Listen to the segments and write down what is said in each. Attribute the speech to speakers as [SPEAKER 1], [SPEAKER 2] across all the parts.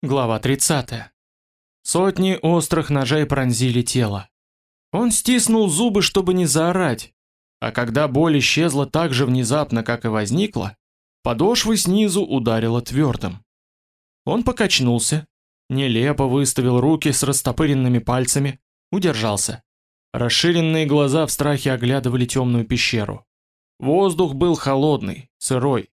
[SPEAKER 1] Глава 30. Сотни острых ножей пронзили тело. Он стиснул зубы, чтобы не заорать, а когда боль исчезла так же внезапно, как и возникла, подошвы снизу ударило твердым. Он покачнулся, нелепо выставил руки с растопыренными пальцами, удержался. Расширенные глаза в страхе оглядывали темную пещеру. Воздух был холодный, сырой.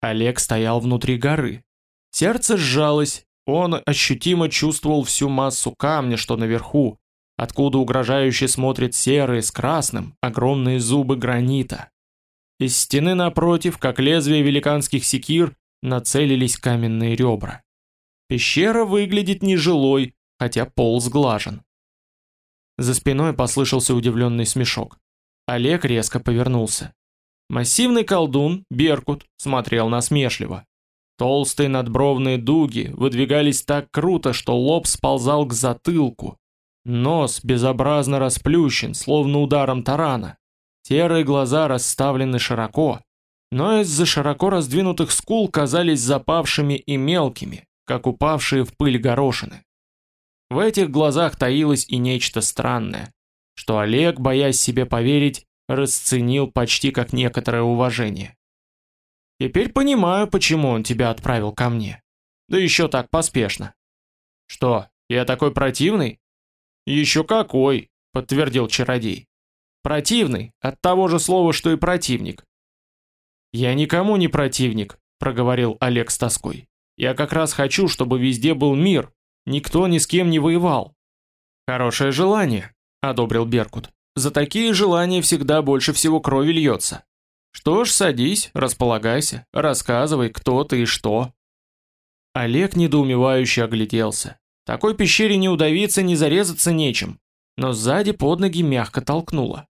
[SPEAKER 1] Олег стоял внутри горы. Сердце сжалось, он ощутимо чувствовал всю массу камня, что наверху, откуда угрожающе смотрят серые с красным огромные зубы гранита. Из стены напротив, как лезвие великанских секир, нацелились каменные ребра. Пещера выглядит нежилой, хотя пол сглажен. За спиной послышался удивленный смешок. Олег резко повернулся. Массивный колдун, Беркут, смотрел насмешливо. Толстые надбровные дуги выдвигались так круто, что лоб сползал к затылку. Нос безобразно расплющен, словно ударом тарана. Серые глаза расставлены широко, но из-за широко раздвинутых скул казались запавшими и мелкими, как упавшие в пыль горошины. В этих глазах таилось и нечто странное, что Олег, боясь себе поверить, расценил почти как некоторое уважение. Теперь понимаю, почему он тебя отправил ко мне. Да еще так поспешно. Что, я такой противный? Еще какой, подтвердил чародей. Противный, от того же слова, что и противник. Я никому не противник, проговорил Олег с тоской. Я как раз хочу, чтобы везде был мир, никто ни с кем не воевал. Хорошее желание, одобрил Беркут. За такие желания всегда больше всего крови льется. Что ж, садись, располагайся, рассказывай, кто ты и что. Олег недоумевающе огляделся. Такой пещере не удавиться, не зарезаться нечем, но сзади под ноги мягко толкнуло.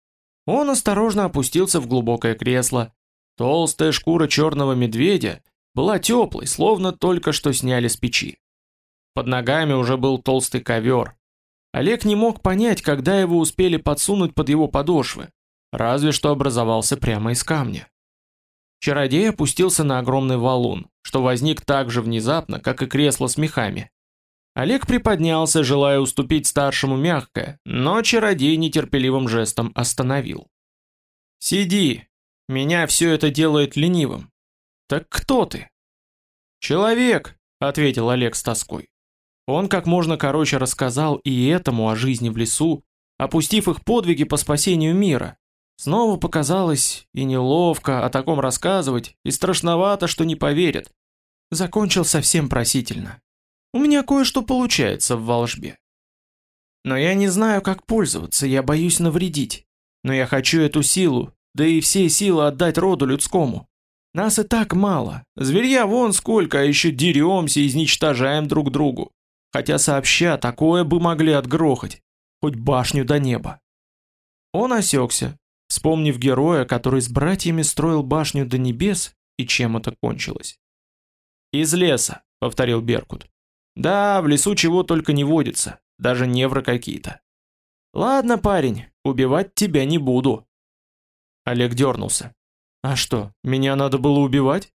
[SPEAKER 1] Он осторожно опустился в глубокое кресло. Толстая шкура черного медведя была теплой, словно только что сняли с печи. Под ногами уже был толстый ковер. Олег не мог понять, когда его успели подсунуть под его подошвы разве что образовался прямо из камня. Чародей опустился на огромный валун, что возник так же внезапно, как и кресло с мехами. Олег приподнялся, желая уступить старшему мягкое, но чародей нетерпеливым жестом остановил. «Сиди, меня все это делает ленивым. Так кто ты?» «Человек», — ответил Олег с тоской. Он как можно короче рассказал и этому о жизни в лесу, опустив их подвиги по спасению мира, Снова показалось и неловко о таком рассказывать, и страшновато, что не поверят. Закончил совсем просительно. У меня кое-что получается в волшбе. Но я не знаю, как пользоваться, я боюсь навредить. Но я хочу эту силу, да и все силы отдать роду людскому. Нас и так мало. Зверья вон сколько, а еще деремся, изничтожаем друг другу. Хотя сообща такое бы могли отгрохать. Хоть башню до неба. Он осекся, вспомнив героя, который с братьями строил башню до небес, и чем это кончилось. «Из леса», — повторил Беркут. «Да, в лесу чего только не водится, даже невры какие-то». «Ладно, парень, убивать тебя не буду». Олег дернулся. «А что, меня надо было убивать?»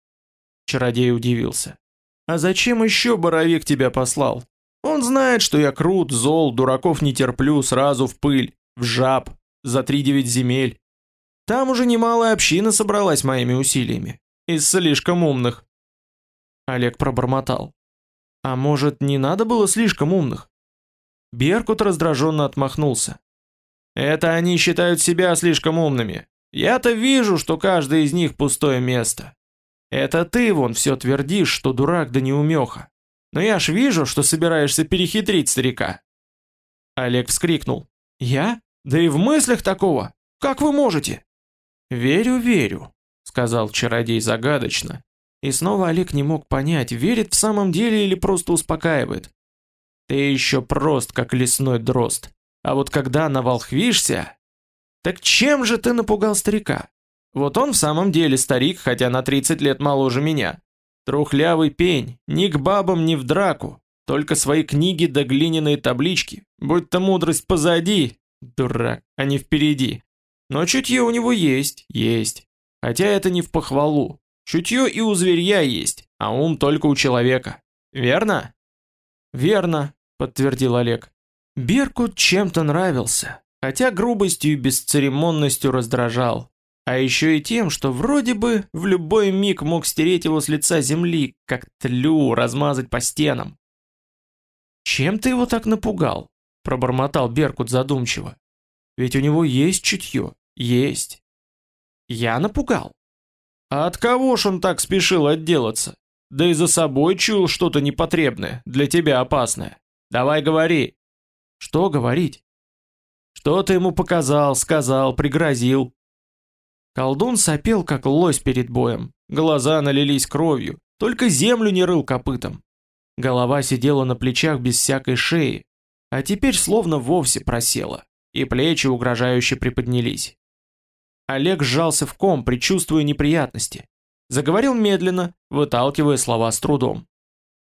[SPEAKER 1] Чародей удивился. «А зачем еще Боровик тебя послал? Он знает, что я крут, зол, дураков не терплю, сразу в пыль, в жаб, за три девять земель. Там уже немалая община собралась моими усилиями. Из слишком умных. Олег пробормотал. А может, не надо было слишком умных? Беркут раздраженно отмахнулся. Это они считают себя слишком умными. Я-то вижу, что каждый из них пустое место. Это ты вон все твердишь, что дурак да неумеха. Но я ж вижу, что собираешься перехитрить старика. Олег вскрикнул. Я? Да и в мыслях такого. Как вы можете? «Верю, верю», — сказал чародей загадочно. И снова Олег не мог понять, верит в самом деле или просто успокаивает. «Ты еще прост, как лесной дрозд. А вот когда наволхвишься...» «Так чем же ты напугал старика?» «Вот он в самом деле старик, хотя на 30 лет моложе меня. Трухлявый пень, ни к бабам, ни в драку. Только свои книги да глиняные таблички. Будь-то мудрость позади, дурак, а не впереди. Но чутье у него есть, есть. Хотя это не в похвалу. Чутье и у зверья есть, а ум только у человека. Верно? Верно, подтвердил Олег. Беркут чем-то нравился, хотя грубостью и бесцеремонностью раздражал. А еще и тем, что вроде бы в любой миг мог стереть его с лица земли, как тлю, размазать по стенам. «Чем ты его так напугал?» – пробормотал Беркут задумчиво. «Ведь у него есть чутье, есть». «Я напугал?» «А от кого ж он так спешил отделаться? Да и за собой чуял что-то непотребное, для тебя опасное. Давай говори». «Что говорить?» «Что ты ему показал, сказал, пригрозил?» Колдун сопел, как лось перед боем. Глаза налились кровью, только землю не рыл копытом. Голова сидела на плечах без всякой шеи, а теперь словно вовсе просела, и плечи угрожающе приподнялись. Олег сжался в ком, предчувствуя неприятности. Заговорил медленно, выталкивая слова с трудом.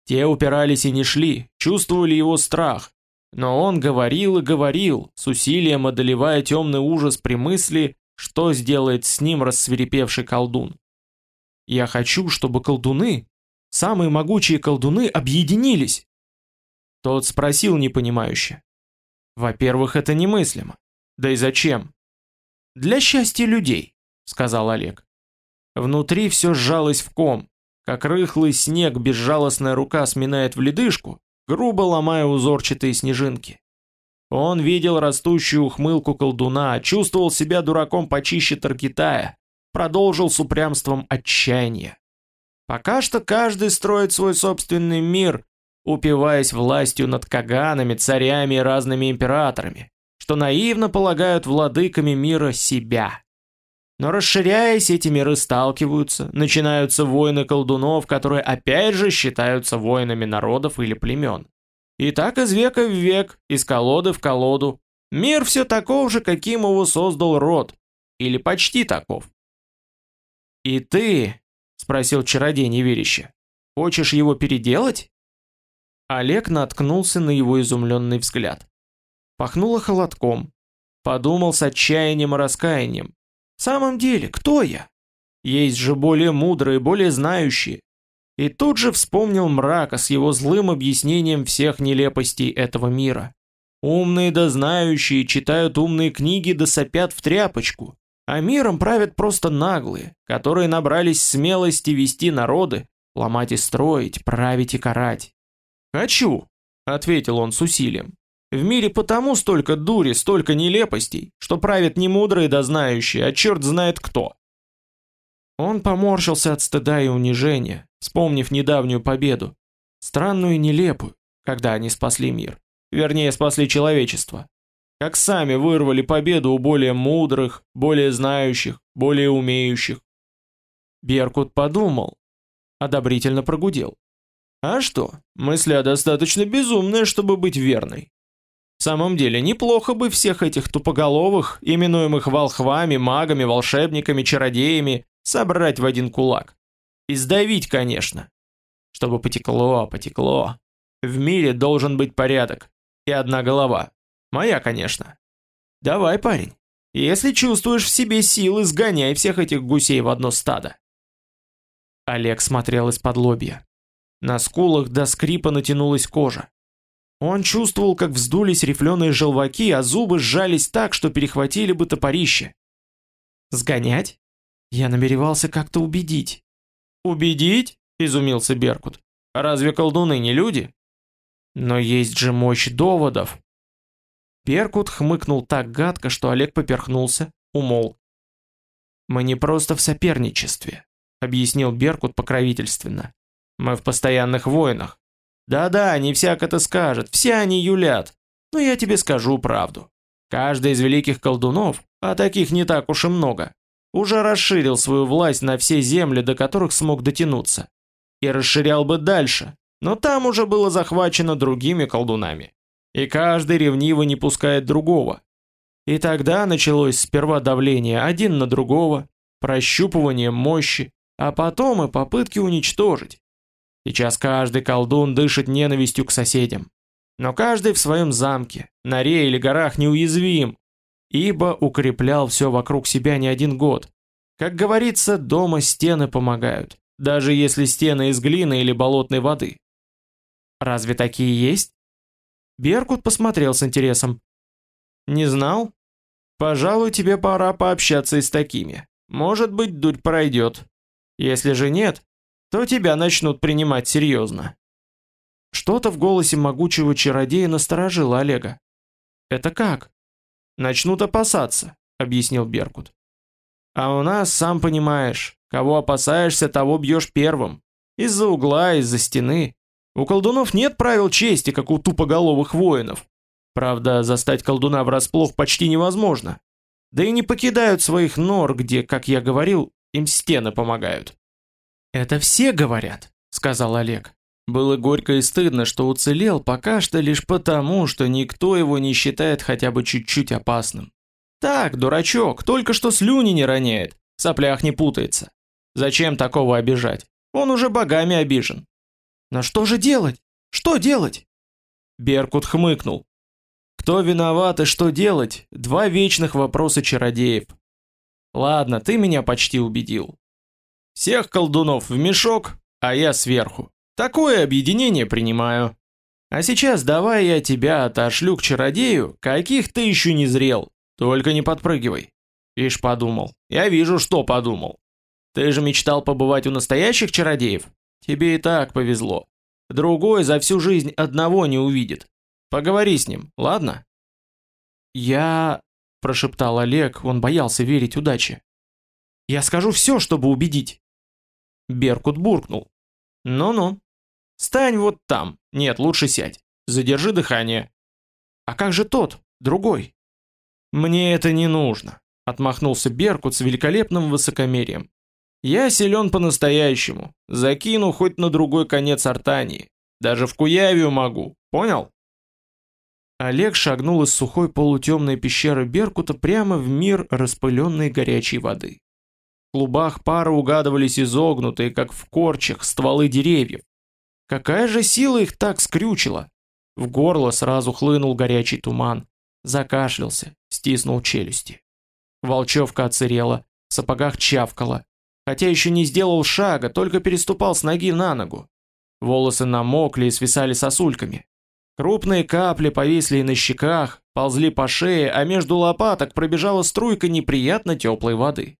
[SPEAKER 1] Те упирались и не шли, чувствовали его страх. Но он говорил и говорил, с усилием одолевая темный ужас при мысли, что сделает с ним рассверепевший колдун. Я хочу, чтобы колдуны, самые могучие колдуны, объединились. Тот спросил непонимающе. Во-первых, это немыслимо. Да и зачем? Для счастья людей, сказал Олег. Внутри все сжалось в ком, как рыхлый снег безжалостная рука сминает в ледышку, грубо ломая узорчатые снежинки. Он видел растущую ухмылку колдуна, чувствовал себя дураком почище Таркитая, продолжил с упрямством отчаяния. Пока что каждый строит свой собственный мир, упиваясь властью над каганами, царями и разными императорами, что наивно полагают владыками мира себя. Но расширяясь, эти миры сталкиваются, начинаются войны колдунов, которые опять же считаются воинами народов или племен. И так из века в век, из колоды в колоду. Мир все таков же, каким его создал род. Или почти таков. «И ты?» — спросил чародей неверяще. «Хочешь его переделать?» Олег наткнулся на его изумленный взгляд. Пахнуло холодком. Подумал с отчаянием и раскаянием. «В самом деле, кто я? Есть же более мудрые, более знающие, и тут же вспомнил мрака с его злым объяснением всех нелепостей этого мира. Умные да знающие читают умные книги да сопят в тряпочку, а миром правят просто наглые, которые набрались смелости вести народы, ломать и строить, править и карать. «Хочу», — ответил он с усилием. «В мире потому столько дури, столько нелепостей, что правят не мудрые да знающие, а черт знает кто». Он поморщился от стыда и унижения, вспомнив недавнюю победу. Странную и нелепую, когда они спасли мир. Вернее, спасли человечество. Как сами вырвали победу у более мудрых, более знающих, более умеющих. Беркут подумал. Одобрительно прогудел. А что, мысля достаточно безумная, чтобы быть верной. В самом деле, неплохо бы всех этих тупоголовых, именуемых волхвами, магами, волшебниками, чародеями, собрать в один кулак. И сдавить, конечно. Чтобы потекло, потекло. В мире должен быть порядок. И одна голова. Моя, конечно. Давай, парень. Если чувствуешь в себе силы, сгоняй всех этих гусей в одно стадо. Олег смотрел из-под лобья. На скулах до скрипа натянулась кожа. Он чувствовал, как вздулись рифленые желваки, а зубы сжались так, что перехватили бы топорище. Сгонять? Я намеревался как-то убедить. Убедить? Изумился Беркут. Разве колдуны не люди? Но есть же мощь доводов. Беркут хмыкнул так гадко, что Олег поперхнулся, умолк. Мы не просто в соперничестве, объяснил Беркут покровительственно. Мы в постоянных войнах. Да-да, не всяк это скажет, все они юлят. Но я тебе скажу правду. Каждый из великих колдунов, а таких не так уж и много, уже расширил свою власть на все земли, до которых смог дотянуться. И расширял бы дальше, но там уже было захвачено другими колдунами. И каждый ревниво не пускает другого. И тогда началось сперва давление один на другого, прощупывание мощи, а потом и попытки уничтожить. Сейчас каждый колдун дышит ненавистью к соседям. Но каждый в своем замке, норе или горах неуязвим, ибо укреплял все вокруг себя не один год. Как говорится, дома стены помогают, даже если стены из глины или болотной воды. Разве такие есть? Беркут посмотрел с интересом. Не знал? Пожалуй, тебе пора пообщаться и с такими. Может быть, дурь пройдет. Если же нет, то тебя начнут принимать серьезно. Что-то в голосе могучего чародея насторожило Олега. Это как? Начнут опасаться, объяснил Беркут. А у нас, сам понимаешь, кого опасаешься, того бьешь первым. Из-за угла, из-за стены. У колдунов нет правил чести, как у тупоголовых воинов. Правда, застать колдуна врасплох почти невозможно. Да и не покидают своих нор, где, как я говорил, им стены помогают. Это все говорят, сказал Олег. Было горько и стыдно, что уцелел пока что лишь потому, что никто его не считает хотя бы чуть-чуть опасным. Так, дурачок, только что слюни не роняет, в соплях не путается. Зачем такого обижать? Он уже богами обижен. Но что же делать? Что делать? Беркут хмыкнул. Кто виноват и что делать? Два вечных вопроса чародеев. Ладно, ты меня почти убедил. Всех колдунов в мешок, а я сверху. Такое объединение принимаю. А сейчас давай я тебя отошлю к чародею, каких ты еще не зрел. Только не подпрыгивай. Ишь подумал. Я вижу, что подумал. Ты же мечтал побывать у настоящих чародеев? Тебе и так повезло. Другой за всю жизнь одного не увидит. Поговори с ним, ладно? Я... Прошептал Олег, он боялся верить удаче. Я скажу все, чтобы убедить. Беркут буркнул. Ну-ну. Стань вот там. Нет, лучше сядь. Задержи дыхание. А как же тот, другой? Мне это не нужно. Отмахнулся Беркут с великолепным высокомерием. Я силен по-настоящему. Закину хоть на другой конец Артании. Даже в Куявию могу. Понял? Олег шагнул из сухой полутемной пещеры Беркута прямо в мир распыленной горячей воды. Клубах пара угадывались изогнутые, как в корчах, стволы деревьев. Какая же сила их так скрючила? В горло сразу хлынул горячий туман. Закашлялся, стиснул челюсти. Волчевка оцерела, в сапогах чавкала, хотя еще не сделал шага, только переступал с ноги на ногу. Волосы намокли и свисали сосульками. Крупные капли повисли на щеках, ползли по шее, а между лопаток пробежала струйка неприятно теплой воды.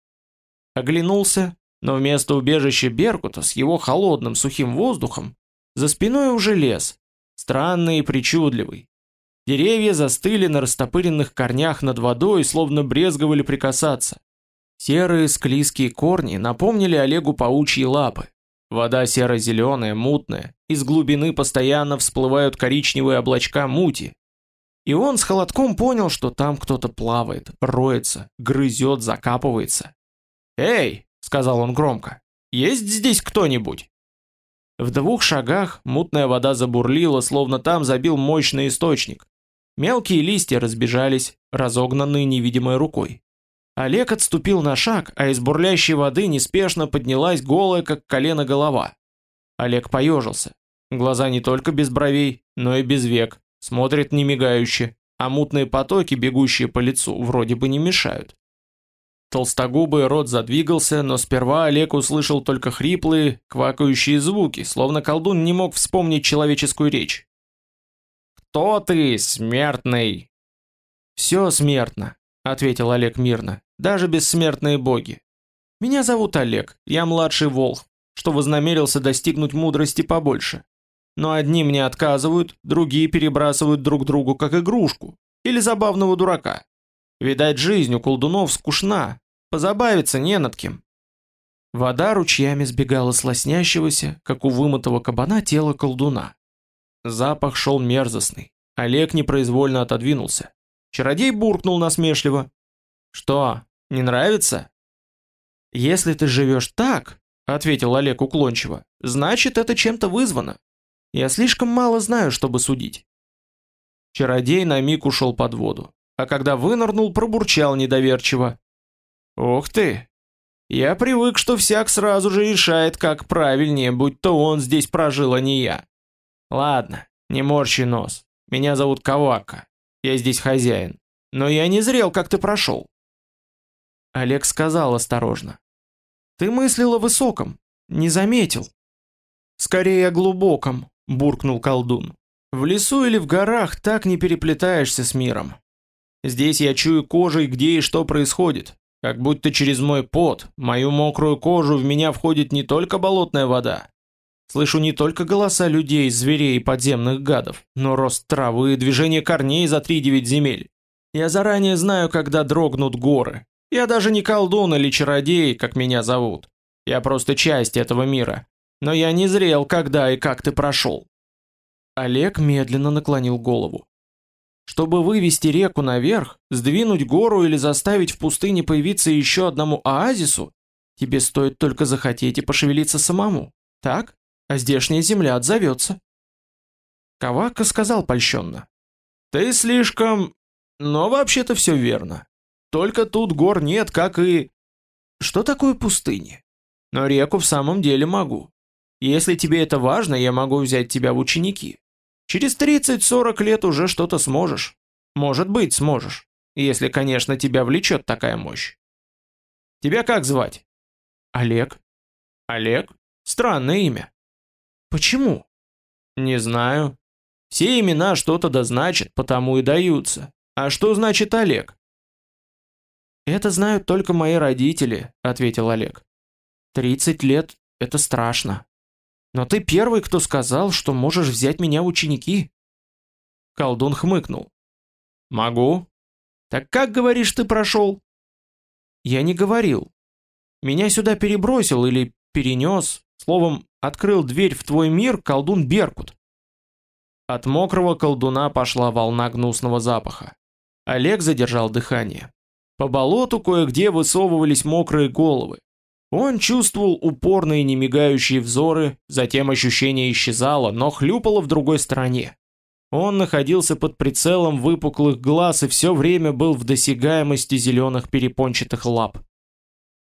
[SPEAKER 1] Оглянулся, но вместо убежища Беркута с его холодным сухим воздухом за спиной уже лес, странный и причудливый. Деревья застыли на растопыренных корнях над водой, словно брезговали прикасаться. Серые склизкие корни напомнили Олегу паучьи лапы. Вода серо-зеленая, мутная, из глубины постоянно всплывают коричневые облачка мути. И он с холодком понял, что там кто-то плавает, роется, грызет, закапывается. «Эй!» — сказал он громко. «Есть здесь кто-нибудь?» В двух шагах мутная вода забурлила, словно там забил мощный источник. Мелкие листья разбежались, разогнанные невидимой рукой. Олег отступил на шаг, а из бурлящей воды неспешно поднялась голая, как колено голова. Олег поежился. Глаза не только без бровей, но и без век, смотрят немигающе, а мутные потоки, бегущие по лицу, вроде бы не мешают. Толстогубый рот задвигался, но сперва Олег услышал только хриплые, квакающие звуки, словно колдун не мог вспомнить человеческую речь. «Кто ты, смертный?» «Все смертно», — ответил Олег мирно даже бессмертные боги. Меня зовут Олег, я младший волх, что вознамерился достигнуть мудрости побольше. Но одни мне отказывают, другие перебрасывают друг другу как игрушку или забавного дурака. Видать, жизнь у колдунов скучна, позабавиться не над кем. Вода ручьями сбегала с лоснящегося, как у вымытого кабана, тела колдуна. Запах шел мерзостный. Олег непроизвольно отодвинулся. Чародей буркнул насмешливо. Что, не нравится? Если ты живешь так, ответил Олег уклончиво, значит это чем-то вызвано. Я слишком мало знаю, чтобы судить. Чародей на миг ушел под воду, а когда вынырнул, пробурчал недоверчиво. «Ух ты! Я привык, что всяк сразу же решает, как правильнее, будь то он здесь прожил, а не я. Ладно, не морщи нос. Меня зовут Кавака. Я здесь хозяин. Но я не зрел, как ты прошел. Олег сказал осторожно. Ты мыслил о высоком, не заметил. Скорее о глубоком, буркнул колдун. В лесу или в горах так не переплетаешься с миром. Здесь я чую кожей, где и что происходит. Как будто через мой пот, мою мокрую кожу в меня входит не только болотная вода. Слышу не только голоса людей, зверей и подземных гадов, но рост травы и движение корней за три девять земель. Я заранее знаю, когда дрогнут горы. Я даже не колдун или чародей, как меня зовут. Я просто часть этого мира. Но я не зрел, когда и как ты прошел. Олег медленно наклонил голову. Чтобы вывести реку наверх, сдвинуть гору или заставить в пустыне появиться еще одному оазису, тебе стоит только захотеть и пошевелиться самому, так? А здешняя земля отзовется. Кавака сказал польщенно. Ты слишком... Но вообще-то все верно. Только тут гор нет, как и... Что такое пустыни? Но реку в самом деле могу. Если тебе это важно, я могу взять тебя в ученики. Через 30-40 лет уже что-то сможешь. Может быть, сможешь. Если, конечно, тебя влечет такая мощь. Тебя как звать? Олег. Олег? Странное имя. Почему? Не знаю. Все имена что-то да значат, потому и даются. А что значит Олег? Это знают только мои родители, ответил Олег. Тридцать лет — это страшно. Но ты первый, кто сказал, что можешь взять меня в ученики. Колдун хмыкнул. Могу. Так как, говоришь, ты прошел? Я не говорил. Меня сюда перебросил или перенес, словом, открыл дверь в твой мир колдун Беркут. От мокрого колдуна пошла волна гнусного запаха. Олег задержал дыхание. По болоту кое-где высовывались мокрые головы. Он чувствовал упорные немигающие взоры, затем ощущение исчезало, но хлюпало в другой стороне. Он находился под прицелом выпуклых глаз и все время был в досягаемости зеленых перепончатых лап.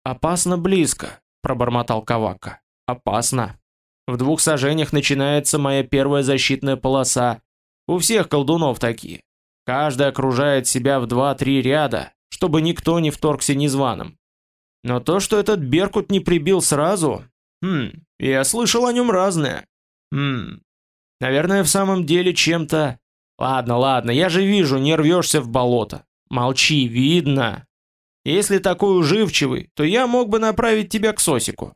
[SPEAKER 1] «Опасно близко», — пробормотал Кавака. «Опасно. В двух сажениях начинается моя первая защитная полоса. У всех колдунов такие. Каждый окружает себя в два-три ряда, чтобы никто не вторгся незваным. Но то, что этот Беркут не прибил сразу... Хм, я слышал о нем разное. Хм, наверное, в самом деле чем-то... Ладно, ладно, я же вижу, не рвешься в болото. Молчи, видно. Если такой уживчивый, то я мог бы направить тебя к Сосику.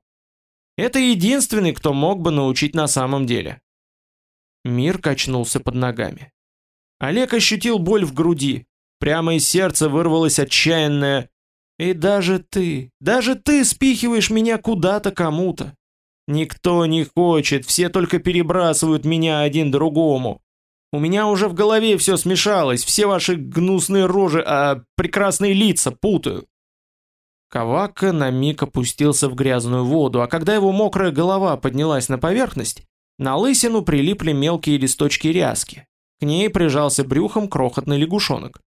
[SPEAKER 1] Это единственный, кто мог бы научить на самом деле. Мир качнулся под ногами. Олег ощутил боль в груди. Прямо из сердца вырвалось отчаянное и даже ты, даже ты спихиваешь меня куда-то кому-то. Никто не хочет, все только перебрасывают меня один другому. У меня уже в голове все смешалось, все ваши гнусные рожи, а прекрасные лица путаю. Кавака на миг опустился в грязную воду, а когда его мокрая голова поднялась на поверхность, на лысину прилипли мелкие листочки ряски. К ней прижался брюхом крохотный лягушонок.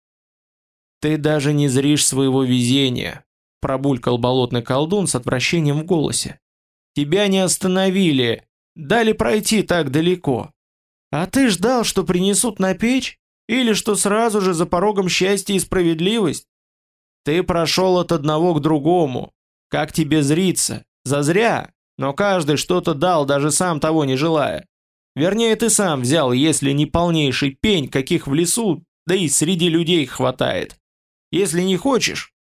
[SPEAKER 1] «Ты даже не зришь своего везения», – пробулькал болотный колдун с отвращением в голосе. «Тебя не остановили, дали пройти так далеко. А ты ждал, что принесут на печь? Или что сразу же за порогом счастье и справедливость? Ты прошел от одного к другому. Как тебе зриться? Зазря, но каждый что-то дал, даже сам того не желая. Вернее, ты сам взял, если не полнейший пень, каких в лесу, да и среди людей хватает. Если не хочешь,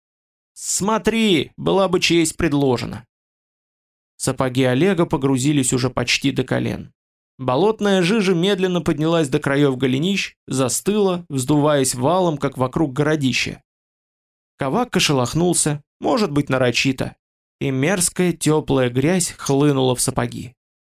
[SPEAKER 1] смотри, была бы честь предложена. Сапоги Олега погрузились уже почти до колен. Болотная жижа медленно поднялась до краев голенищ, застыла, вздуваясь валом, как вокруг городища. Ковак кошелохнулся, может быть нарочито, и мерзкая теплая грязь хлынула в сапоги.